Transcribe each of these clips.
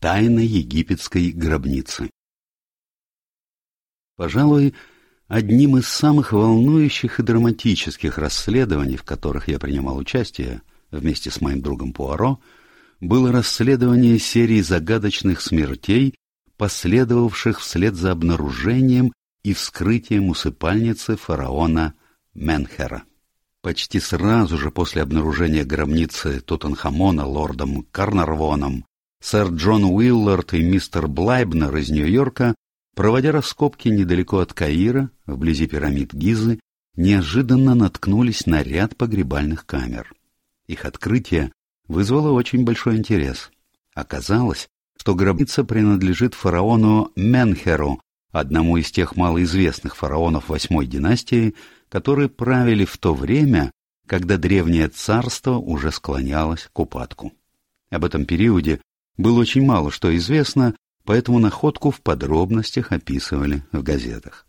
Тайна египетской гробницы. Пожалуй, одним из самых волнующих и драматических расследований, в которых я принимал участие вместе с моим другом Пуаро, было расследование серии загадочных смертей, последовавших вслед за обнаружением и вскрытием усыпальницы фараона Менхера. Почти сразу же после обнаружения гробницы Тутанхамона лордом Карнарвоном Сэр Джон Уиллард и мистер Блайбнер из Нью-Йорка, проводя раскопки недалеко от Каира, вблизи пирамид Гизы, неожиданно наткнулись на ряд погребальных камер. Их открытие вызвало очень большой интерес. Оказалось, что гробница принадлежит фараону Менхеру, одному из тех малоизвестных фараонов восьмой династии, которые правили в то время, когда древнее царство уже склонялось к упадку. Об этом периоде было очень мало что известно, поэтому находку в подробностях описывали в газетах.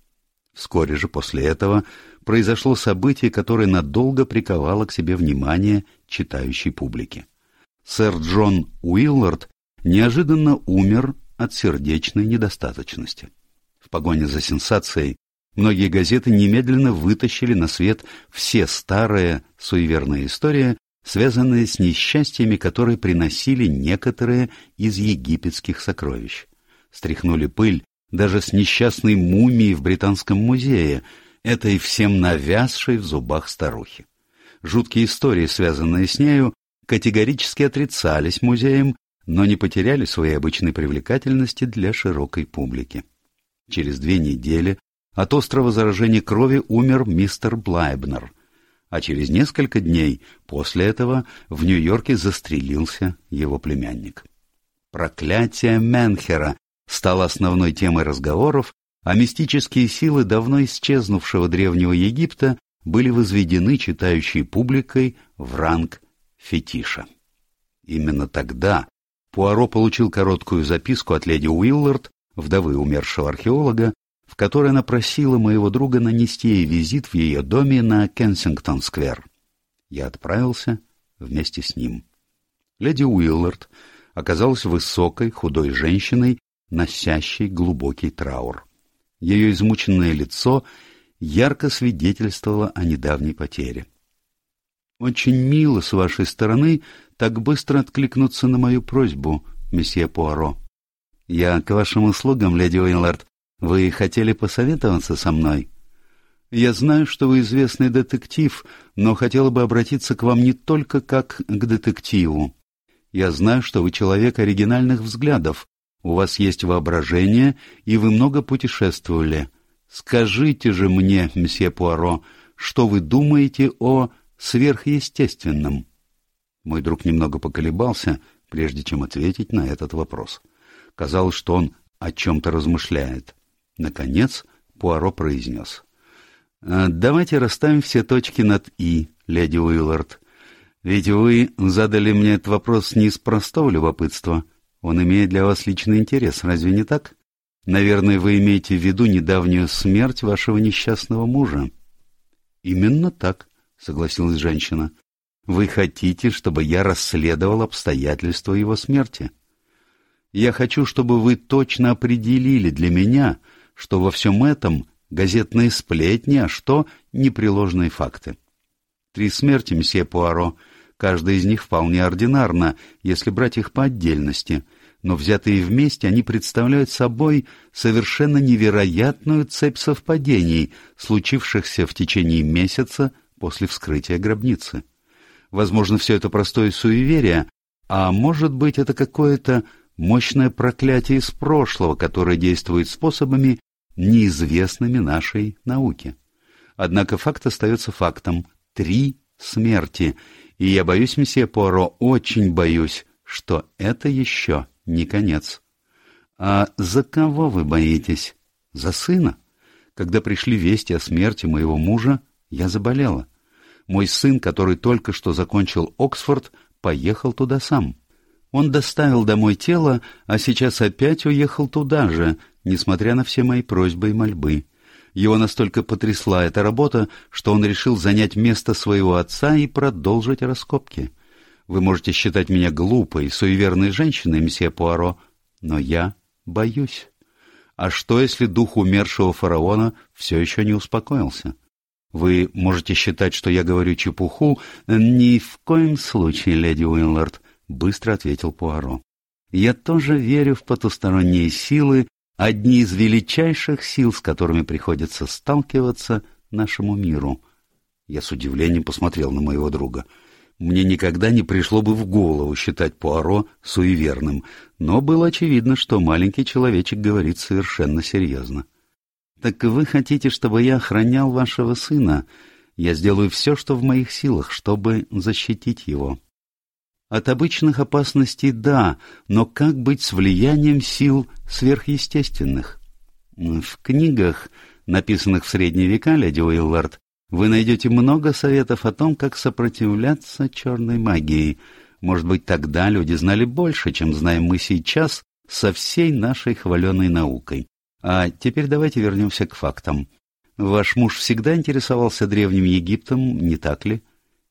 Вскоре же после этого произошло событие, которое надолго приковало к себе внимание читающей публики. Сэр Джон Уиллард неожиданно умер от сердечной недостаточности. В погоне за сенсацией многие газеты немедленно вытащили на свет все старые суеверные истории, связанные с несчастьями, которые приносили некоторые из египетских сокровищ. Стряхнули пыль даже с несчастной мумией в Британском музее, этой всем навязшей в зубах старухи. Жуткие истории, связанные с нею, категорически отрицались музеем, но не потеряли своей обычной привлекательности для широкой публики. Через две недели от острого заражения крови умер мистер Блайбнер, а через несколько дней после этого в Нью-Йорке застрелился его племянник. Проклятие Менхера стало основной темой разговоров, а мистические силы давно исчезнувшего Древнего Египта были возведены читающей публикой в ранг фетиша. Именно тогда Пуаро получил короткую записку от леди Уиллард, вдовы умершего археолога, в которой она просила моего друга нанести ей визит в ее доме на Кенсингтон-сквер. Я отправился вместе с ним. Леди Уиллард оказалась высокой, худой женщиной, носящей глубокий траур. Ее измученное лицо ярко свидетельствовало о недавней потере. «Очень мило с вашей стороны так быстро откликнуться на мою просьбу, месье Пуаро. Я к вашим услугам, леди Уиллард, вы хотели посоветоваться со мной? Я знаю, что вы известный детектив, но хотела бы обратиться к вам не только как к детективу. Я знаю, что вы человек оригинальных взглядов, у вас есть воображение, и вы много путешествовали. Скажите же мне, мсье Пуаро, что вы думаете о сверхъестественном?» Мой друг немного поколебался, прежде чем ответить на этот вопрос. Казалось, что он о чем-то размышляет. Наконец Пуаро произнес. «Э, «Давайте расставим все точки над «и», леди Уиллард. Ведь вы задали мне этот вопрос не из простого любопытства. Он имеет для вас личный интерес, разве не так? Наверное, вы имеете в виду недавнюю смерть вашего несчастного мужа». «Именно так», — согласилась женщина. «Вы хотите, чтобы я расследовал обстоятельства его смерти?» «Я хочу, чтобы вы точно определили для меня, — что во всем этом газетные сплетни, а что непреложные факты. Три смерти, месье Пуаро, каждая из них вполне ординарна, если брать их по отдельности, но взятые вместе они представляют собой совершенно невероятную цепь совпадений, случившихся в течение месяца после вскрытия гробницы. Возможно, все это простое суеверие, а может быть, это какое-то мощное проклятие из прошлого, которое действует способами, неизвестными нашей науке. Однако факт остается фактом. Три смерти. И я боюсь, месье Поро, очень боюсь, что это еще не конец. А за кого вы боитесь? За сына? Когда пришли вести о смерти моего мужа, я заболела. Мой сын, который только что закончил Оксфорд, поехал туда сам. Он доставил домой тело, а сейчас опять уехал туда же, несмотря на все мои просьбы и мольбы. Его настолько потрясла эта работа, что он решил занять место своего отца и продолжить раскопки. Вы можете считать меня глупой, суеверной женщиной, месье Пуаро, Но я боюсь. А что, если дух умершего фараона все еще не успокоился? Вы можете считать, что я говорю чепуху. Ни в коем случае, леди Уиллард, — быстро ответил Пуаро. Я тоже верю в потусторонние силы, одни из величайших сил, с которыми приходится сталкиваться нашему миру. Я с удивлением посмотрел на моего друга. Мне никогда не пришло бы в голову считать Пуаро суеверным, но было очевидно, что маленький человечек говорит совершенно серьезно. «Так вы хотите, чтобы я охранял вашего сына? Я сделаю все, что в моих силах, чтобы защитить его». От обычных опасностей – да, но как быть с влиянием сил сверхъестественных? В книгах, написанных в средние века, леди Уиллард, вы найдете много советов о том, как сопротивляться черной магии. Может быть, тогда люди знали больше, чем знаем мы сейчас со всей нашей хваленой наукой. А теперь давайте вернемся к фактам. Ваш муж всегда интересовался Древним Египтом, не так ли?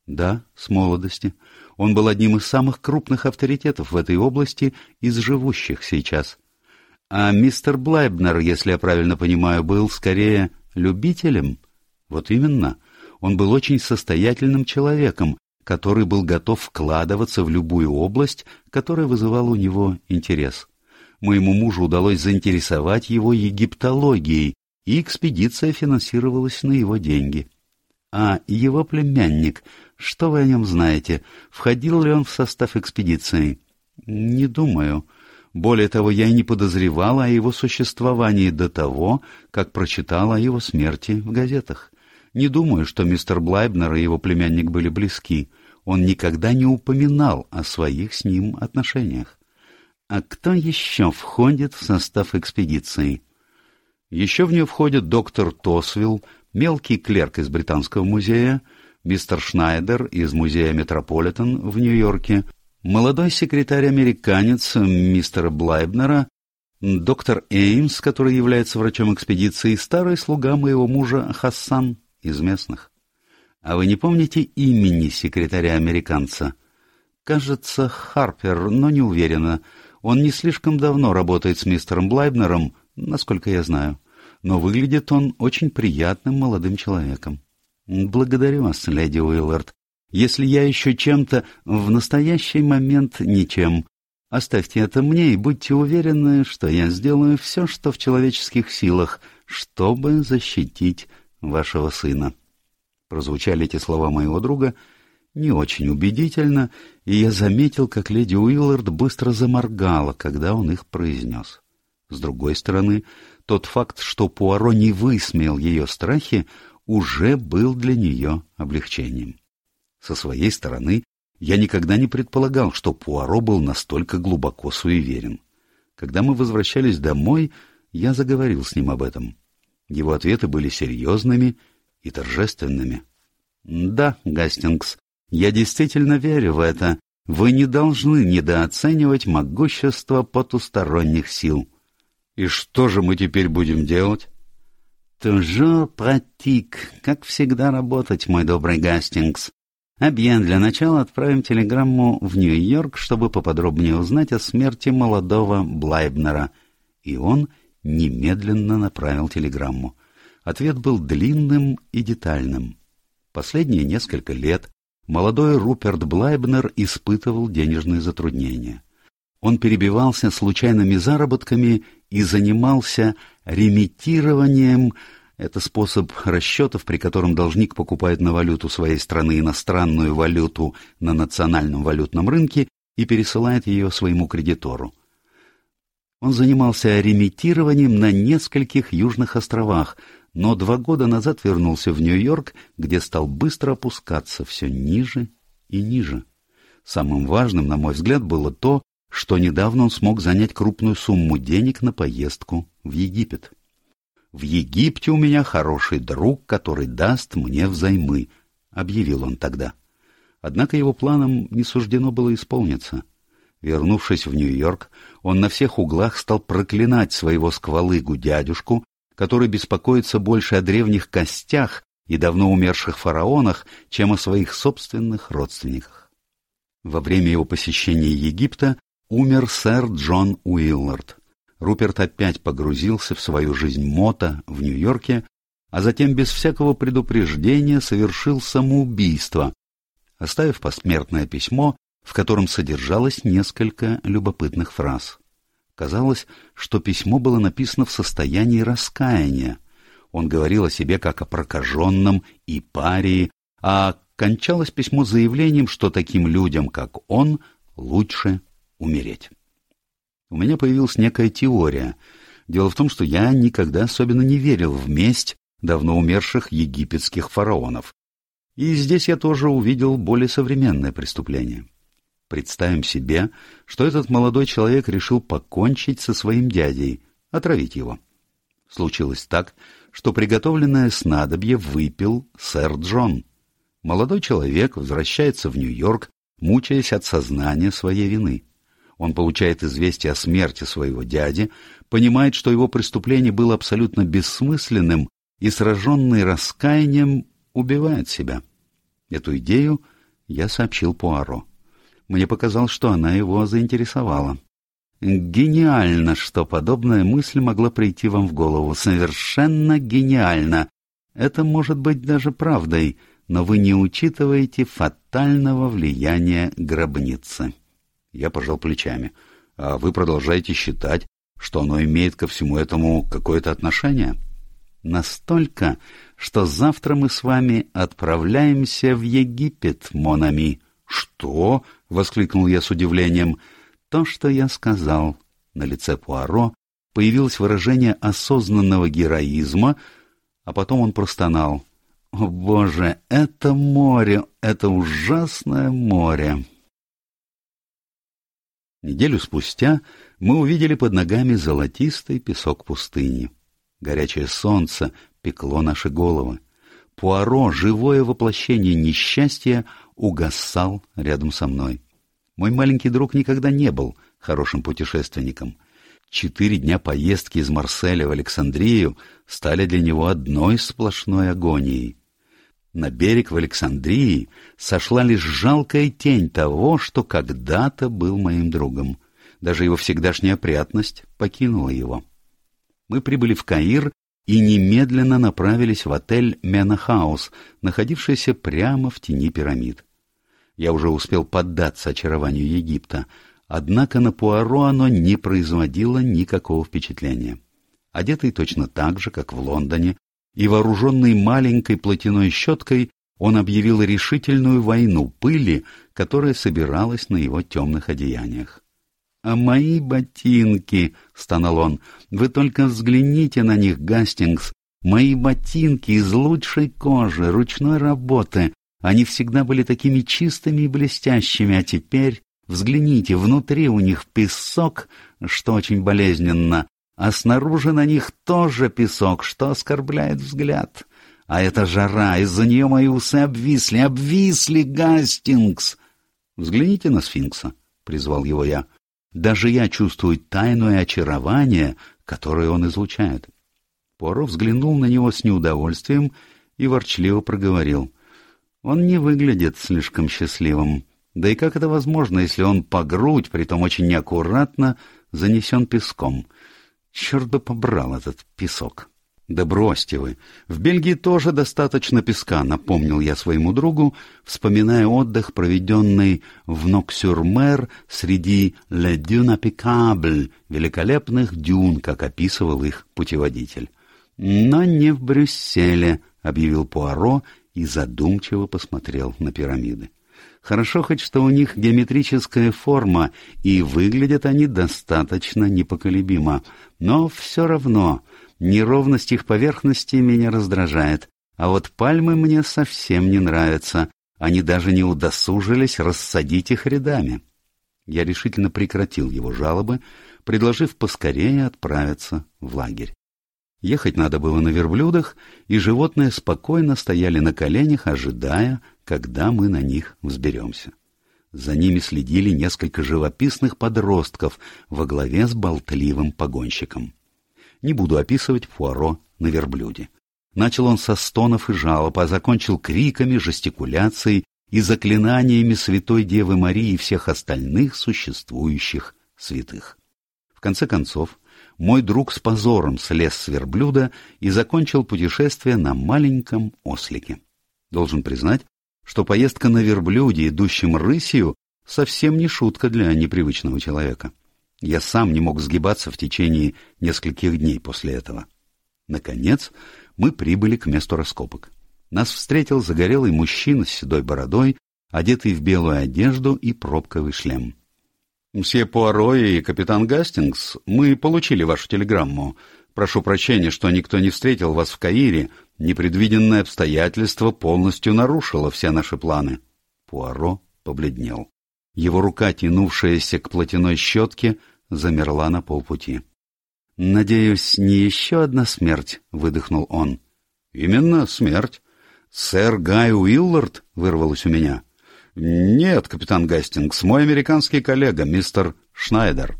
Да, с молодости. Он был одним из самых крупных авторитетов в этой области из живущих сейчас. А мистер Блайбнер, если я правильно понимаю, был скорее любителем? Вот именно. Он был очень состоятельным человеком, который был готов вкладываться в любую область, которая вызывала у него интерес. Моему мужу удалось заинтересовать его египтологией, и экспедиция финансировалась на его деньги. А его племянник, что вы о нем знаете? Входил ли он в состав экспедиции? Не думаю. Более того, я и не подозревала о его существовании до того, как прочитала о его смерти в газетах. Не думаю, что мистер Блайбнер и его племянник были близки. Он никогда не упоминал о своих с ним отношениях. А кто еще входит в состав экспедиции? Еще в нее входят доктор Тосвилл, мелкий клерк из Британского музея, мистер Шнайдер из музея Метрополитен в Нью-Йорке, молодой секретарь-американец мистера Блайбнера, доктор Эймс, который является врачом экспедиции, и старый слуга моего мужа Хассан из местных. А вы не помните имени секретаря-американца? Кажется, Харпер, но не уверена. Он не слишком давно работает с мистером Блайбнером, насколько я знаю. Но выглядит он очень приятным молодым человеком. Благодарю вас, леди Уиллард. Если я еще чем-то в настоящий момент ничем, оставьте это мне и будьте уверены, что я сделаю все, что в человеческих силах, чтобы защитить вашего сына. Прозвучали эти слова моего друга не очень убедительно, и я заметил, как леди Уиллард быстро заморгала, когда он их произнес. С другой стороны, тот факт, что Пуаро не высмеял ее страхи, уже был для нее облегчением. Со своей стороны, я никогда не предполагал, что Пуаро был настолько глубоко суеверен. Когда мы возвращались домой, я заговорил с ним об этом. Его ответы были серьезными и торжественными. «Да, Гастингс, я действительно верю в это. Вы не должны недооценивать могущество потусторонних сил». «И что же мы теперь будем делать?» «Toujours pratique. Как всегда работать, мой добрый Гастингс. Объен, для начала отправим телеграмму в Нью-Йорк, чтобы поподробнее узнать о смерти молодого Блайбнера». И он немедленно направил телеграмму. Ответ был длинным и детальным. Последние несколько лет молодой Руперт Блайбнер испытывал денежные затруднения. Он перебивался случайными заработками и занимался ремитированием, это способ расчетов, при котором должник покупает на валюту своей страны иностранную валюту на национальном валютном рынке и пересылает ее своему кредитору. Он занимался ремитированием на нескольких южных островах, но два года назад вернулся в Нью-Йорк, где стал быстро опускаться все ниже и ниже. Самым важным, на мой взгляд, было то, что недавно он смог занять крупную сумму денег на поездку в Египет. «В Египте у меня хороший друг, который даст мне взаймы», — объявил он тогда. Однако его планам не суждено было исполниться — Вернувшись в Нью-Йорк, он на всех углах стал проклинать своего сквалыгу дядюшку, который беспокоится больше о древних костях и давно умерших фараонах, чем о своих собственных родственниках. Во время его посещения Египта Умер сэр Джон Уиллард. Руперт опять погрузился в свою жизнь мота в Нью-Йорке, а затем без всякого предупреждения совершил самоубийство, оставив посмертное письмо, в котором содержалось несколько любопытных фраз. Казалось, что письмо было написано в состоянии раскаяния. Он говорил о себе как о прокаженном и парии, а кончалось письмо заявлением, что таким людям, как он, лучше умереть. У меня появилась некая теория. Дело в том, что я никогда особенно не верил в месть давно умерших египетских фараонов. И здесь я тоже увидел более современное преступление. Представим себе, что этот молодой человек решил покончить со своим дядей, отравить его. Случилось так, что приготовленное снадобье выпил сэр Джон. Молодой человек возвращается в Нью-Йорк, мучаясь от сознания своей вины. Он получает известие о смерти своего дяди, понимает, что его преступление было абсолютно бессмысленным и, сраженный раскаянием, убивает себя. Эту идею я сообщил Пуаро. Мне показалось, что она его заинтересовала. Гениально, что подобная мысль могла прийти вам в голову. Совершенно гениально. Это может быть даже правдой, но вы не учитываете фатального влияния гробницы. Я пожал плечами. А вы продолжаете считать, что оно имеет ко всему этому какое-то отношение? Настолько, что завтра мы с вами отправляемся в Египет, Монами. «Что?» — воскликнул я с удивлением. «То, что я сказал». На лице Пуаро появилось выражение осознанного героизма, а потом он простонал. «О, Боже, это море, это ужасное море!» Неделю спустя мы увидели под ногами золотистый песок пустыни. Горячее солнце пекло наши головы. Пуаро, живое воплощение несчастья, угасал рядом со мной. Мой маленький друг никогда не был хорошим путешественником. Четыре дня поездки из Марселя в Александрию стали для него одной сплошной агонией. На берег в Александрии сошла лишь жалкая тень того, что когда-то был моим другом. Даже его всегдашняя опрятность покинула его. Мы прибыли в Каир и немедленно направились в отель Менахаус, находившийся прямо в тени пирамид. Я уже успел поддаться очарованию Египта, однако на Пуаро оно не производило никакого впечатления. Одетый точно так же, как в Лондоне, и вооруженный маленькой платяной щеткой, он объявил решительную войну пыли, которая собиралась на его темных одеяниях. «А мои ботинки!» — стонал он. «Вы только взгляните на них, Гастингс! Мои ботинки из лучшей кожи, ручной работы. Они всегда были такими чистыми и блестящими, а теперь, взгляните, внутри у них песок, что очень болезненно, а снаружи на них тоже песок, что оскорбляет взгляд. А эта жара, из-за нее мои усы обвисли, обвисли, Гастингс!» «Взгляните на сфинкса», — призвал его я. Даже я чувствую тайное очарование, которое он излучает. Поро взглянул на него с неудовольствием и ворчливо проговорил. Он не выглядит слишком счастливым. Да и как это возможно, если он по грудь, притом очень неаккуратно, занесен песком? Черт бы побрал этот песок. «Да бросьте вы! В Бельгии тоже достаточно песка», — напомнил я своему другу, вспоминая отдых, проведенный в Ноксюрмер среди «Le Dune Applicable» — великолепных дюн, как описывал их путеводитель. «Но не в Брюсселе», — объявил Пуаро и задумчиво посмотрел на пирамиды. «Хорошо хоть, что у них геометрическая форма, и выглядят они достаточно непоколебимо, но все равно...» Неровность их поверхности меня раздражает, а вот пальмы мне совсем не нравятся. Они даже не удосужились рассадить их рядами. Я решительно прекратил его жалобы, предложив поскорее отправиться в лагерь. Ехать надо было на верблюдах, и животные спокойно стояли на коленях, ожидая, когда мы на них взберемся. За ними следили несколько живописных подростков во главе с болтливым погонщиком. Не буду описывать Пуаро на верблюде. Начал он со стонов и жалоб, а закончил криками, жестикуляцией и заклинаниями Святой Девы Марии и всех остальных существующих святых. В конце концов, мой друг с позором слез с верблюда и закончил путешествие на маленьком ослике. Должен признать, что поездка на верблюде, идущем рысью, совсем не шутка для непривычного человека. Я сам не мог сгибаться в течение нескольких дней после этого. Наконец, мы прибыли к месту раскопок. Нас встретил загорелый мужчина с седой бородой, одетый в белую одежду и пробковый шлем. «Мсье Пуаро и капитан Гастингс, мы получили вашу телеграмму. Прошу прощения, что никто не встретил вас в Каире. Непредвиденное обстоятельство полностью нарушило все наши планы». Пуаро побледнел. Его рука, тянувшаяся к платяной щетке, замерла на полпути. «Надеюсь, не еще одна смерть?» — выдохнул он. «Именно смерть. Сэр Гай Уиллард?» — вырвалось у меня. «Нет, капитан Гастингс, мой американский коллега, мистер Шнайдер».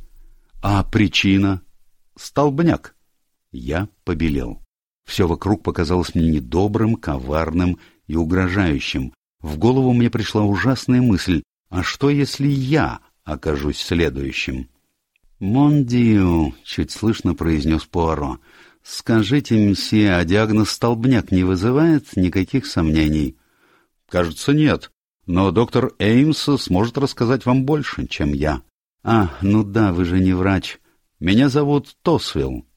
«А причина?» «Столбняк». Я побелел. Все вокруг показалось мне недобрым, коварным и угрожающим. В голову мне пришла ужасная мысль. А что, если я окажусь следующим? «Мондио», — чуть слышно произнес Пуаро, — «скажите, мсье, а диагноз столбняк не вызывает никаких сомнений?» «Кажется, нет. Но доктор Эймс сможет рассказать вам больше, чем я». «А, ну да, вы же не врач. Меня зовут Тосвилл».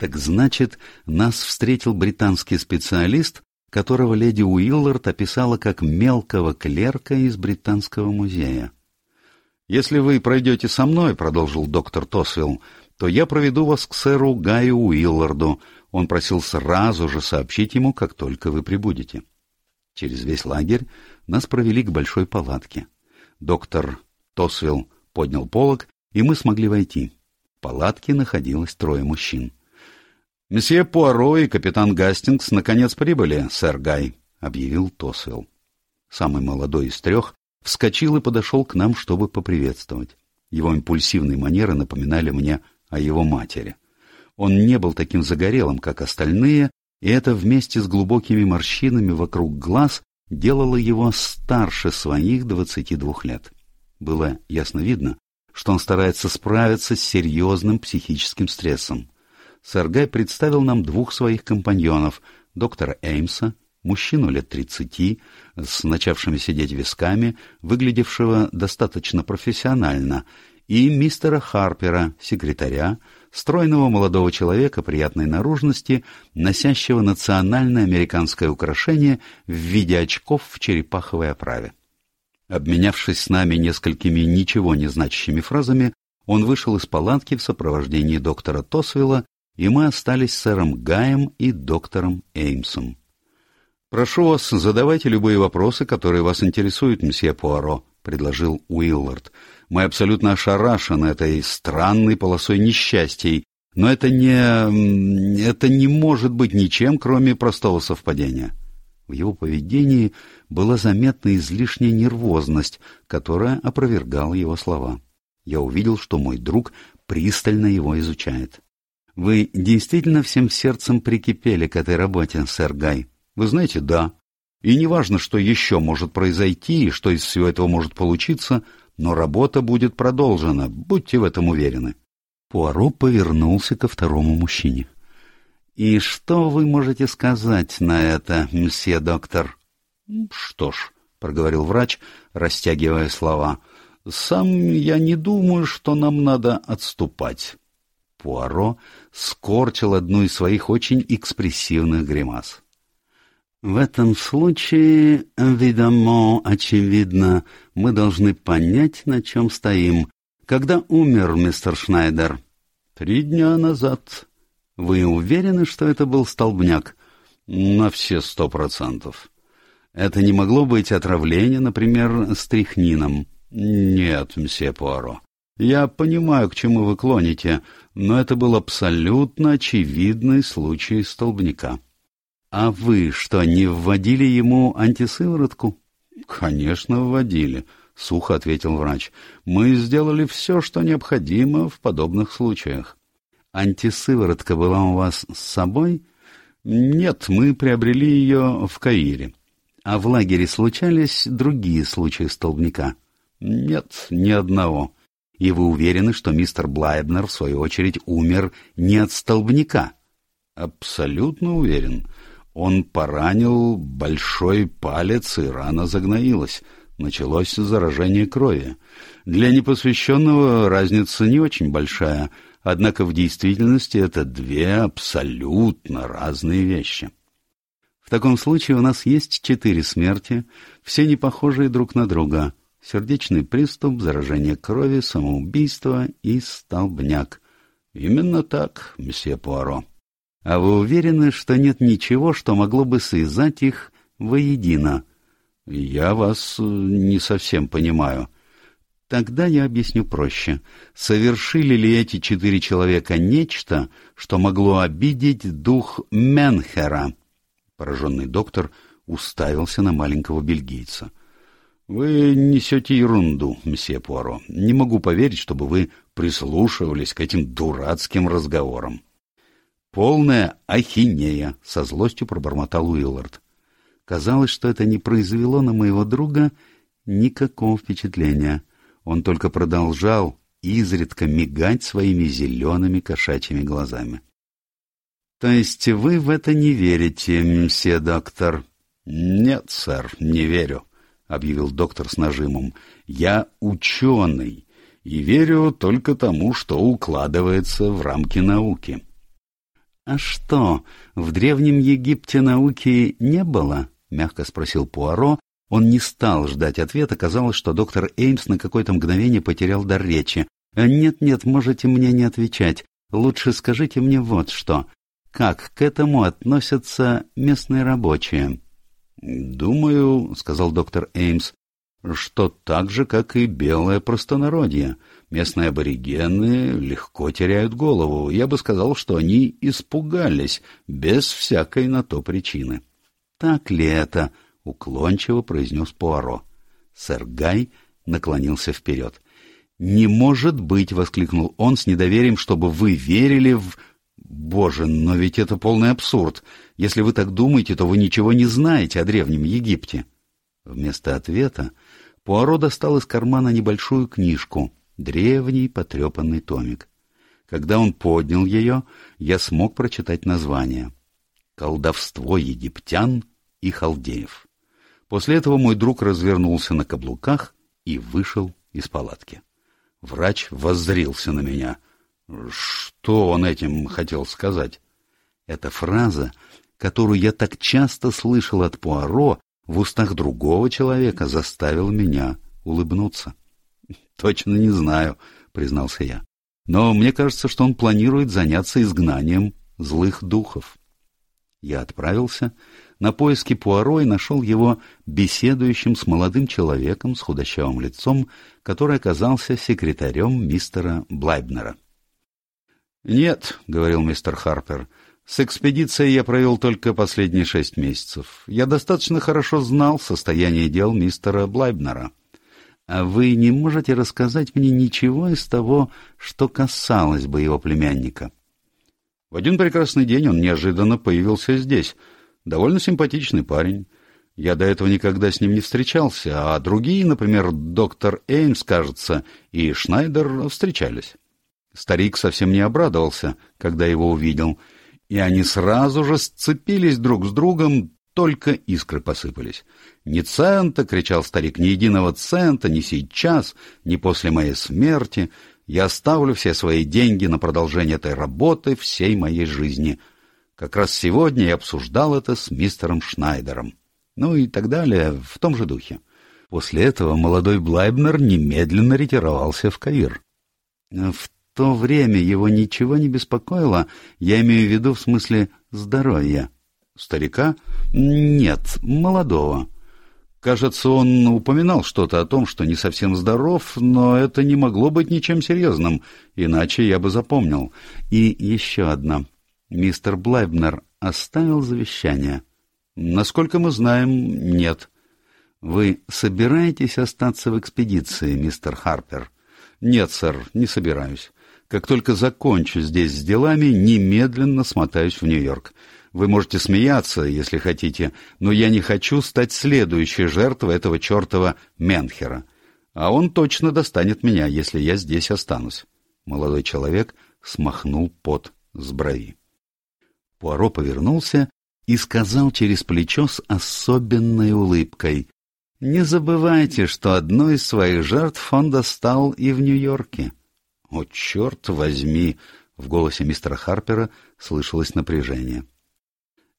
Так значит, нас встретил британский специалист, которого леди Уиллард описала как мелкого клерка из Британского музея. «Если вы пройдете со мной, — продолжил доктор Тосвилл, — то я проведу вас к сэру Гаю Уилларду. Он просил сразу же сообщить ему, как только вы прибудете». Через весь лагерь нас провели к большой палатке. Доктор Тосвилл поднял полог, и мы смогли войти. В палатке находилось трое мужчин. «Месье Пуаро и капитан Гастингс наконец прибыли, сэр Гай», — объявил Тосвилл. Самый молодой из трех вскочил и подошел к нам, чтобы поприветствовать. Его импульсивные манеры напоминали мне о его матери. Он не был таким загорелым, как остальные, и это вместе с глубокими морщинами вокруг глаз делало его старше своих двадцати двух лет. Было ясно видно, что он старается справиться с серьезным психическим стрессом. Саргай представил нам двух своих компаньонов, доктора Эймса, мужчину лет тридцати, с начавшими сидеть висками, выглядевшего достаточно профессионально, и мистера Харпера, секретаря, стройного молодого человека приятной наружности, носящего национальное американское украшение в виде очков в черепаховой оправе. Обменявшись с нами несколькими ничего не значащими фразами, он вышел из палатки в сопровождении доктора Тосвилла и мы остались с сэром Гаем и доктором Эймсом. «Прошу вас, задавайте любые вопросы, которые вас интересуют, месье Пуаро», — предложил Уиллард. «Мы абсолютно ошарашены этой странной полосой несчастий, но это не... это не может быть ничем, кроме простого совпадения». В его поведении была заметна излишняя нервозность, которая опровергала его слова. Я увидел, что мой друг пристально его изучает. Вы действительно всем сердцем прикипели к этой работе, сэр Гай? Вы знаете, да. И неважно, что еще может произойти и что из всего этого может получиться, но работа будет продолжена, будьте в этом уверены. Пуаро повернулся ко второму мужчине. «И что вы можете сказать на это, мсье доктор?» «Что ж», — проговорил врач, растягивая слова, — «сам я не думаю, что нам надо отступать. Пуаро скорчил одну из своих очень экспрессивных гримас. В этом случае, видимо, очевидно, мы должны понять, на чем стоим. Когда умер мистер Шнайдер? Три дня назад. Вы уверены, что это был столбняк? На все сто процентов. Это не могло быть отравление, например, стрихнином? Нет, мсье Пуаро. Я понимаю, к чему вы клоните, но это был абсолютно очевидный случай столбняка. А вы что, не вводили ему антисыворотку? Конечно, вводили, сухо ответил врач. Мы сделали все, что необходимо в подобных случаях. Антисыворотка была у вас с собой? Нет, мы приобрели ее в Каире. А в лагере случались другие случаи столбняка? Нет, ни одного. И вы уверены, что мистер Блайбнер, в свою очередь, умер не от столбняка? Абсолютно уверен. Он поранил большой палец, и рана загноилась. Началось заражение крови. Для непосвященного разница не очень большая, однако в действительности это две абсолютно разные вещи. В таком случае у нас есть четыре смерти, все не похожие друг на друга. Сердечный приступ, заражение крови, самоубийство и столбняк. Именно так, месье Пуаро. А вы уверены, что нет ничего, что могло бы связать их воедино? Я вас э, не совсем понимаю. Тогда я объясню проще. Совершили ли эти четыре человека нечто, что могло обидеть дух Менхера? Пораженный доктор уставился на маленького бельгийца. «Вы несете ерунду, месье Пуаро. Не могу поверить, чтобы вы прислушивались к этим дурацким разговорам». «Полная ахинея», — со злостью пробормотал Уиллард. Казалось, что это не произвело на моего друга никакого впечатления. Он только продолжал изредка мигать своими зелеными кошачьими глазами. То есть вы в это не верите, мсье доктор? Нет, сэр, не верю, объявил доктор с нажимом. Я ученый и верю только тому, что укладывается в рамки науки. А что, в древнем Египте науки не было? мягко спросил Пуаро. Он не стал ждать ответа, казалось, что доктор Эймс на какое-то мгновение потерял дар речи. «Нет-нет, можете мне не отвечать. Лучше скажите мне вот что как к этому относятся местные рабочие? «Думаю», — сказал доктор Эймс, — «что так же, как и белое простонародье. Местные аборигены легко теряют голову. Я бы сказал, что они испугались, без всякой на то причины». «Так ли это?» — уклончиво произнес Пуаро. Сэр Гай наклонился вперед. «Не может быть!» — воскликнул он с недоверием, чтобы вы верили в Боже, но ведь это полный абсурд. Если вы так думаете, то вы ничего не знаете о Древнем Египте. Вместо ответа Пуаро достал из кармана небольшую книжку, древний потрепанный томик. Когда он поднял ее, я смог прочитать название. «Колдовство египтян и халдеев». После этого мой друг развернулся на каблуках и вышел из палатки. Врач воззрился на меня — что он этим хотел сказать? Эта фраза, которую я так часто слышал от Пуаро, в устах другого человека заставила меня улыбнуться. «Точно не знаю», — признался я. «Но мне кажется, что он планирует заняться изгнанием злых духов». Я отправился на поиски Пуаро и нашел его беседующим с молодым человеком с худощавым лицом, который оказался секретарем мистера Блайбнера. «Нет», — говорил мистер Харпер, — «с экспедицией я провел только последние шесть месяцев. Я достаточно хорошо знал состояние дел мистера Блайбнера». «А вы не можете рассказать мне ничего из того, что касалось бы его племянника?» В один прекрасный день он неожиданно появился здесь. Довольно симпатичный парень. Я до этого никогда с ним не встречался, а другие, например, доктор Эймс, кажется, и Шнайдер встречались. Старик совсем не обрадовался, когда его увидел, и они сразу же сцепились друг с другом, только искры посыпались. «Ни цента!» — кричал старик, — «ни единого цента, ни сейчас, ни после моей смерти. Я оставлю все свои деньги на продолжение этой работы всей моей жизни. Как раз сегодня я обсуждал это с мистером Шнайдером». Ну и так далее, в том же духе. После этого молодой Блайбнер немедленно ретировался в Каир. В то время его ничего не беспокоило, я имею в виду в смысле здоровья. Старика? Нет, молодого. Кажется, он упоминал что-то о том, что не совсем здоров, но это не могло быть ничем серьезным, иначе я бы запомнил. И еще одна. Мистер Блайбнер оставил завещание. Насколько мы знаем, нет. Вы собираетесь остаться в экспедиции, мистер Харпер? Нет, сэр, не собираюсь. Как только закончу здесь с делами, немедленно смотаюсь в Нью-Йорк. Вы можете смеяться, если хотите, но я не хочу стать следующей жертвой этого чертова Менхера. А он точно достанет меня, если я здесь останусь. Молодой человек смахнул пот с брови. Пуаро повернулся и сказал через плечо с особенной улыбкой. — Не забывайте, что одну из своих жертв он достал и в Нью-Йорке. — О, черт возьми! — в голосе мистера Харпера слышалось напряжение.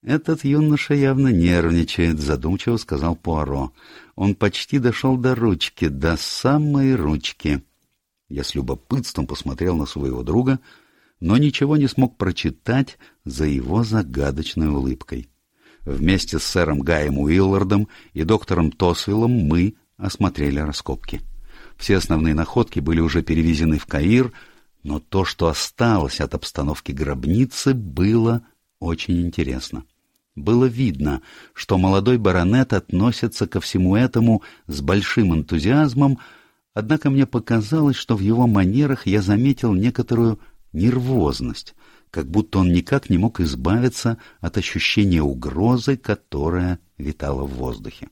«Этот юноша явно нервничает», — задумчиво сказал Пуаро. «Он почти дошел до ручки, до самой ручки». Я с любопытством посмотрел на своего друга, но ничего не смог прочитать за его загадочной улыбкой. Вместе с сэром Гаем Уиллардом и доктором Тосвиллом мы осмотрели раскопки. Все основные находки были уже перевезены в Каир, но то, что осталось от обстановки гробницы, было очень интересно. Было видно, что молодой баронет относится ко всему этому с большим энтузиазмом, однако мне показалось, что в его манерах я заметил некоторую нервозность, как будто он никак не мог избавиться от ощущения угрозы, которая витала в воздухе.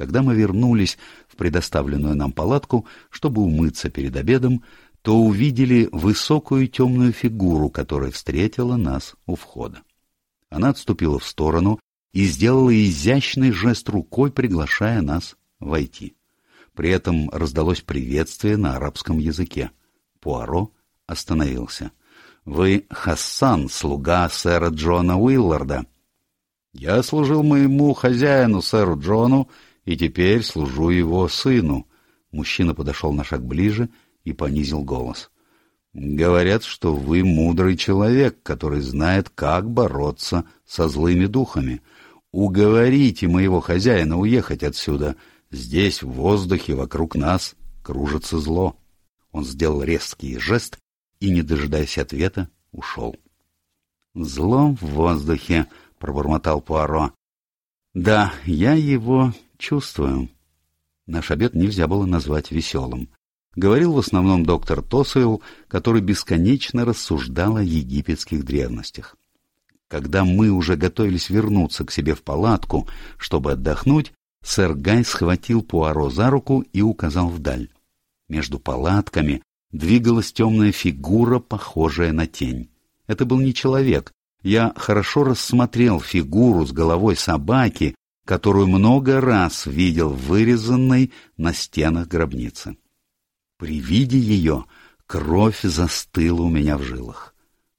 Когда мы вернулись в предоставленную нам палатку, чтобы умыться перед обедом, то увидели высокую темную фигуру, которая встретила нас у входа. Она отступила в сторону и сделала изящный жест рукой, приглашая нас войти. При этом раздалось приветствие на арабском языке. Пуаро остановился. «Вы Хассан, слуга сэра Джона Уилларда?» «Я служил моему хозяину, сэру Джону, и теперь служу его сыну». Мужчина подошел на шаг ближе и понизил голос. Говорят, что вы мудрый человек, который знает, как бороться со злыми духами. Уговорите моего хозяина уехать отсюда. Здесь, в воздухе, вокруг нас, кружится зло. Он сделал резкий жест и, не дожидаясь ответа, ушел. «Зло в воздухе», — пробормотал Пуаро. «Да, я его чувствую». Наш обед нельзя было назвать веселым говорил в основном доктор Тосуэлл, который бесконечно рассуждал о египетских древностях. Когда мы уже готовились вернуться к себе в палатку, чтобы отдохнуть, сэр Гай схватил Пуаро за руку и указал вдаль. Между палатками двигалась темная фигура, похожая на тень. Это был не человек. Я хорошо рассмотрел фигуру с головой собаки, которую много раз видел вырезанной на стенах гробницы. При виде ее кровь застыла у меня в жилах.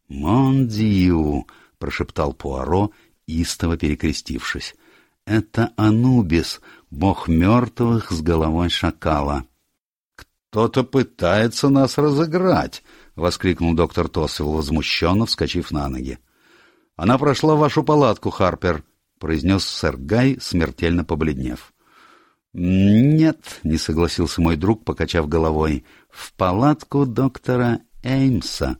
«Мондиу!» — прошептал Пуаро, истово перекрестившись. «Это Анубис, бог мертвых с головой шакала». «Кто-то пытается нас разыграть!» — воскликнул доктор Тосвилл, возмущенно вскочив на ноги. «Она прошла вашу палатку, Харпер», — произнес сэр Гай, смертельно побледнев. «Нет», — не согласился мой друг, покачав головой, — «в палатку доктора Эймса».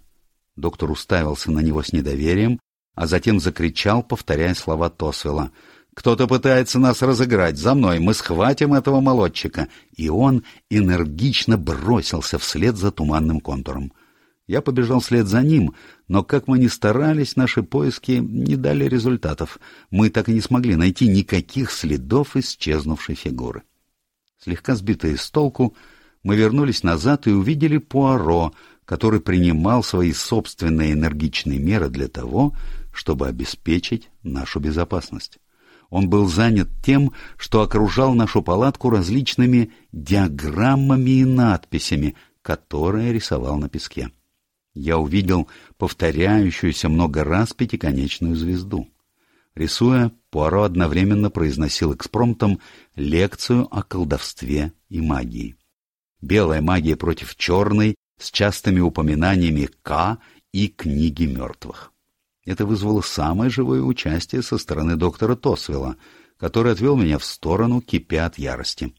Доктор уставился на него с недоверием, а затем закричал, повторяя слова Тосвелла. «Кто-то пытается нас разыграть. За мной. Мы схватим этого молодчика». И он энергично бросился вслед за туманным контуром. Я побежал вслед за ним, но, как мы ни старались, наши поиски не дали результатов. Мы так и не смогли найти никаких следов исчезнувшей фигуры. Слегка сбитые с толку, мы вернулись назад и увидели Пуаро, который принимал свои собственные энергичные меры для того, чтобы обеспечить нашу безопасность. Он был занят тем, что окружал нашу палатку различными диаграммами и надписями, которые рисовал на песке я увидел повторяющуюся много раз пятиконечную звезду. Рисуя, Пуаро одновременно произносил экспромтом лекцию о колдовстве и магии. Белая магия против черной с частыми упоминаниями К и книги мертвых. Это вызвало самое живое участие со стороны доктора Тосвелла, который отвел меня в сторону, кипя от ярости.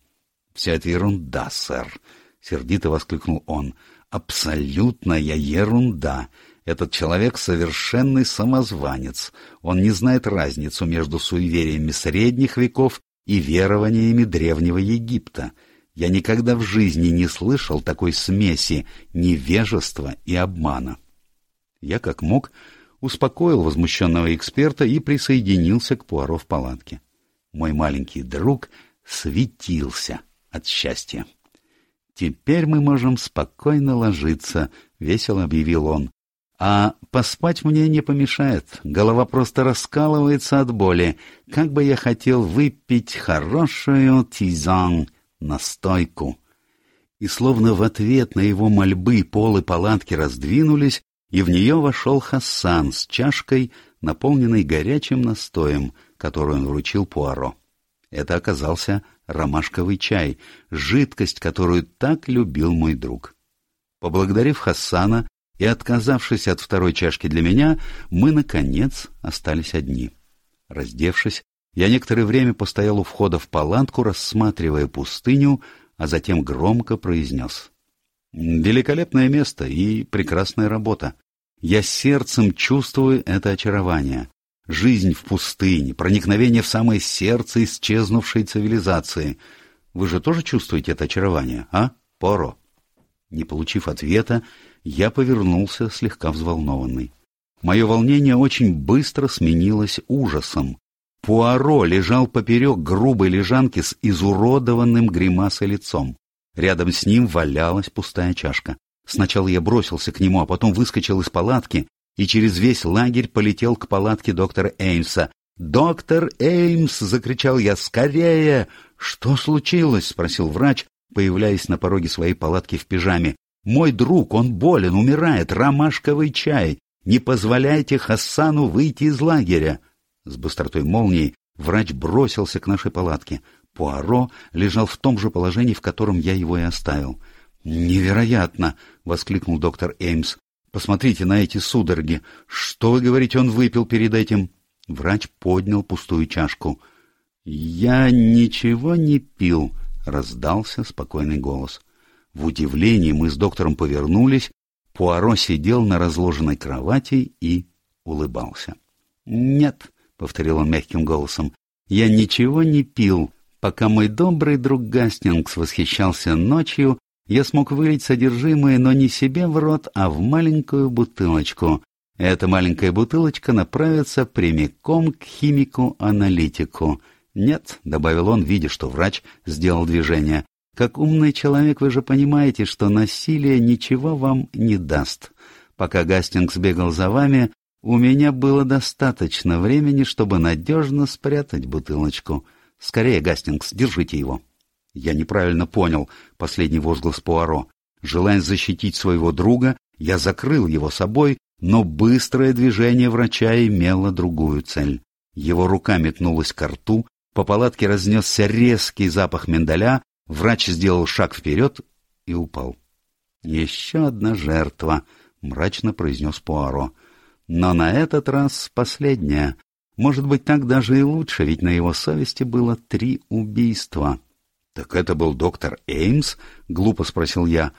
«Вся эта ерунда, сэр!» — сердито воскликнул он. Абсолютная ерунда. Этот человек совершенный самозванец. Он не знает разницу между суевериями средних веков и верованиями древнего Египта. Я никогда в жизни не слышал такой смеси невежества и обмана. Я, как мог, успокоил возмущенного эксперта и присоединился к Пуаро в палатке. Мой маленький друг светился от счастья. «Теперь мы можем спокойно ложиться», — весело объявил он. «А поспать мне не помешает. Голова просто раскалывается от боли. Как бы я хотел выпить хорошую тизан, настойку». И словно в ответ на его мольбы полы палатки раздвинулись, и в нее вошел Хассан с чашкой, наполненной горячим настоем, который он вручил Пуаро. Это оказался ромашковый чай, жидкость, которую так любил мой друг. Поблагодарив Хассана и отказавшись от второй чашки для меня, мы, наконец, остались одни. Раздевшись, я некоторое время постоял у входа в палатку, рассматривая пустыню, а затем громко произнес. «Великолепное место и прекрасная работа. Я сердцем чувствую это очарование. Жизнь в пустыне, проникновение в самое сердце исчезнувшей цивилизации. Вы же тоже чувствуете это очарование, а, Поро? Не получив ответа, я повернулся слегка взволнованный. Мое волнение очень быстро сменилось ужасом. Пуаро лежал поперек грубой лежанки с изуродованным гримасой лицом. Рядом с ним валялась пустая чашка. Сначала я бросился к нему, а потом выскочил из палатки и через весь лагерь полетел к палатке доктора Эймса. «Доктор Эймс!» — закричал я. «Скорее!» «Что случилось?» — спросил врач, появляясь на пороге своей палатки в пижаме. «Мой друг, он болен, умирает, ромашковый чай. Не позволяйте Хассану выйти из лагеря!» С быстротой молнии врач бросился к нашей палатке. Пуаро лежал в том же положении, в котором я его и оставил. «Невероятно!» — воскликнул доктор Эймс. Посмотрите на эти судороги. Что, вы говорите, он выпил перед этим? Врач поднял пустую чашку. Я ничего не пил, раздался спокойный голос. В удивлении мы с доктором повернулись. Пуаро сидел на разложенной кровати и улыбался. «Нет», — повторил он мягким голосом, — «я ничего не пил, пока мой добрый друг Гастингс восхищался ночью я смог вылить содержимое, но не себе в рот, а в маленькую бутылочку. Эта маленькая бутылочка направится прямиком к химику-аналитику. «Нет», — добавил он, видя, что врач сделал движение, — «как умный человек вы же понимаете, что насилие ничего вам не даст. Пока Гастингс бегал за вами, у меня было достаточно времени, чтобы надежно спрятать бутылочку. Скорее, Гастингс, держите его». Я неправильно понял последний возглас Пуаро. Желая защитить своего друга, я закрыл его собой, но быстрое движение врача имело другую цель. Его рука метнулась к рту, по палатке разнесся резкий запах миндаля, врач сделал шаг вперед и упал. «Еще одна жертва», — мрачно произнес Пуаро. «Но на этот раз последняя. Может быть, так даже и лучше, ведь на его совести было три убийства». «Так это был доктор Эймс?» — глупо спросил я.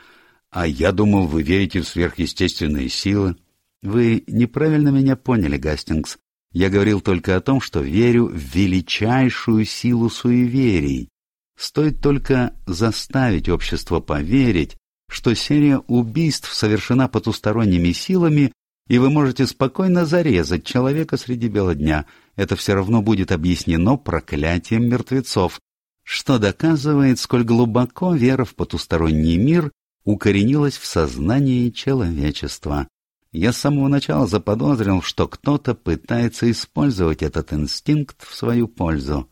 «А я думал, вы верите в сверхъестественные силы». «Вы неправильно меня поняли, Гастингс. Я говорил только о том, что верю в величайшую силу суеверий. Стоит только заставить общество поверить, что серия убийств совершена потусторонними силами, и вы можете спокойно зарезать человека среди бела дня. Это все равно будет объяснено проклятием мертвецов, что доказывает, сколь глубоко вера в потусторонний мир укоренилась в сознании человечества. Я с самого начала заподозрил, что кто-то пытается использовать этот инстинкт в свою пользу.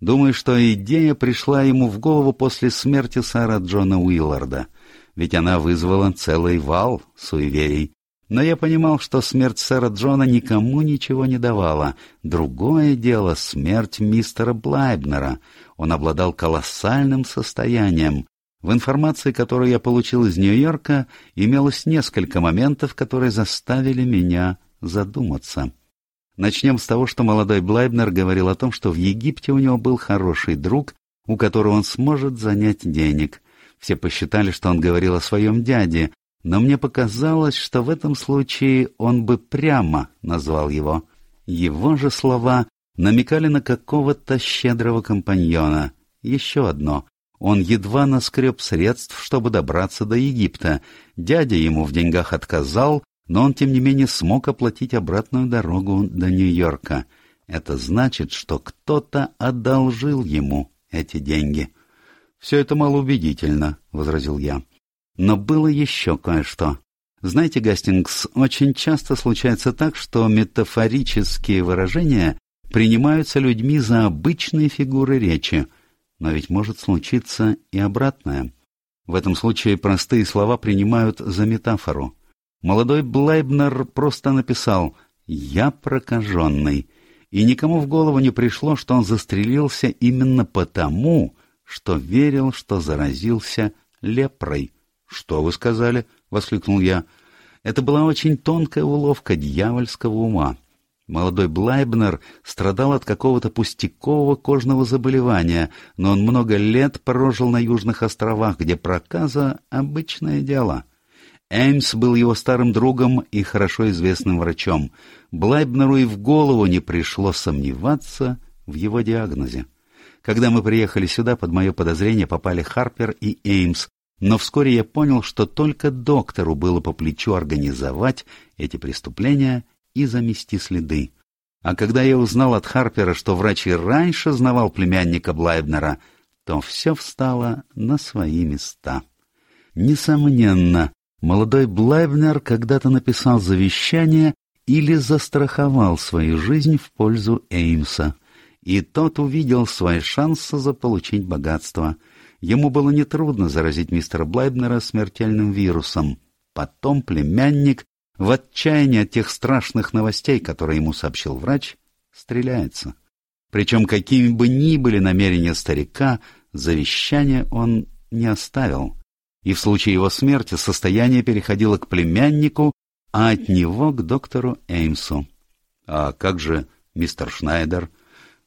Думаю, что идея пришла ему в голову после смерти сэра Джона Уилларда, ведь она вызвала целый вал суеверий. Но я понимал, что смерть сэра Джона никому ничего не давала. Другое дело — смерть мистера Блайбнера. Он обладал колоссальным состоянием. В информации, которую я получил из Нью-Йорка, имелось несколько моментов, которые заставили меня задуматься. Начнем с того, что молодой Блайбнер говорил о том, что в Египте у него был хороший друг, у которого он сможет занять денег. Все посчитали, что он говорил о своем дяде, но мне показалось, что в этом случае он бы прямо назвал его. Его же слова намекали на какого-то щедрого компаньона. Еще одно. Он едва наскреб средств, чтобы добраться до Египта. Дядя ему в деньгах отказал, но он, тем не менее, смог оплатить обратную дорогу до Нью-Йорка. Это значит, что кто-то одолжил ему эти деньги. «Все это малоубедительно», — возразил я. «Но было еще кое-что. Знаете, Гастингс, очень часто случается так, что метафорические выражения принимаются людьми за обычные фигуры речи, но ведь может случиться и обратное. В этом случае простые слова принимают за метафору. Молодой Блайбнер просто написал «Я прокаженный», и никому в голову не пришло, что он застрелился именно потому, что верил, что заразился лепрой. «Что вы сказали?» — воскликнул я. Это была очень тонкая уловка дьявольского ума. Молодой Блайбнер страдал от какого-то пустякового кожного заболевания, но он много лет прожил на Южных островах, где проказа — обычное дело. Эймс был его старым другом и хорошо известным врачом. Блайбнеру и в голову не пришло сомневаться в его диагнозе. Когда мы приехали сюда, под мое подозрение попали Харпер и Эймс, но вскоре я понял, что только доктору было по плечу организовать эти преступления и замести следы. А когда я узнал от Харпера, что врач и раньше знавал племянника Блайбнера, то все встало на свои места. Несомненно, молодой Блайбнер когда-то написал завещание или застраховал свою жизнь в пользу Эймса — и тот увидел свои шансы заполучить богатство. Ему было нетрудно заразить мистера Блайбнера смертельным вирусом. Потом племянник, в отчаянии от тех страшных новостей, которые ему сообщил врач, стреляется. Причем какими бы ни были намерения старика, завещание он не оставил. И в случае его смерти состояние переходило к племяннику, а от него к доктору Эймсу. А как же мистер Шнайдер?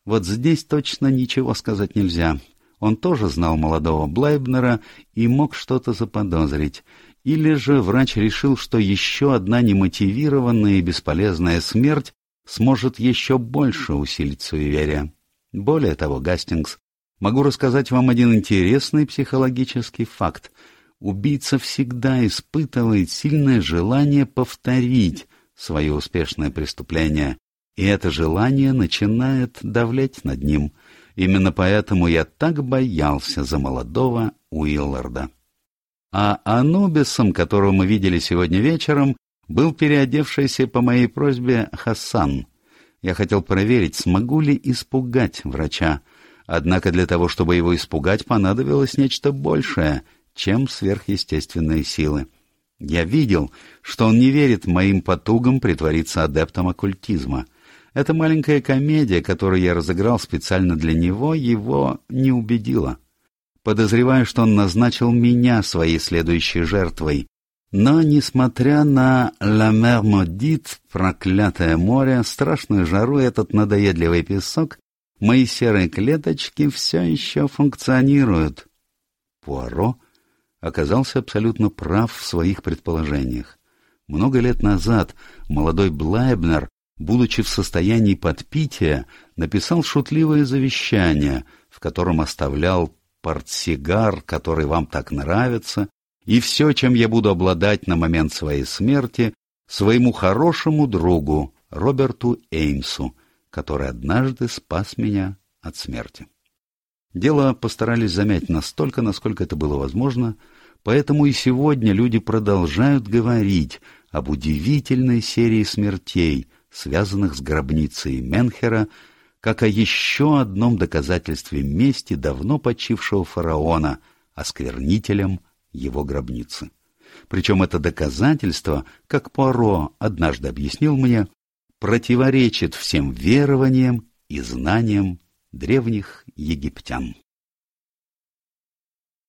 Вот здесь точно ничего сказать нельзя. Он тоже знал молодого Блайбнера и мог что-то заподозрить. Или же врач решил, что еще одна немотивированная и бесполезная смерть сможет еще больше усилить суеверие. Более того, Гастингс, могу рассказать вам один интересный психологический факт. Убийца всегда испытывает сильное желание повторить свое успешное преступление, и это желание начинает давлять над ним. Именно поэтому я так боялся за молодого Уилларда. А Анубисом, которого мы видели сегодня вечером, был переодевшийся по моей просьбе Хасан. Я хотел проверить, смогу ли испугать врача. Однако для того, чтобы его испугать, понадобилось нечто большее, чем сверхъестественные силы. Я видел, что он не верит моим потугам притвориться адептом оккультизма — эта маленькая комедия, которую я разыграл специально для него, его не убедила. Подозреваю, что он назначил меня своей следующей жертвой. Но, несмотря на «La mer maudite», проклятое море, страшную жару и этот надоедливый песок, мои серые клеточки все еще функционируют. Пуаро оказался абсолютно прав в своих предположениях. Много лет назад молодой Блайбнер будучи в состоянии подпития, написал шутливое завещание, в котором оставлял портсигар, который вам так нравится, и все, чем я буду обладать на момент своей смерти, своему хорошему другу Роберту Эймсу, который однажды спас меня от смерти. Дело постарались замять настолько, насколько это было возможно, поэтому и сегодня люди продолжают говорить об удивительной серии смертей — связанных с гробницей Менхера, как о еще одном доказательстве мести давно почившего фараона, осквернителем его гробницы. Причем это доказательство, как Пуаро однажды объяснил мне, противоречит всем верованиям и знаниям древних египтян.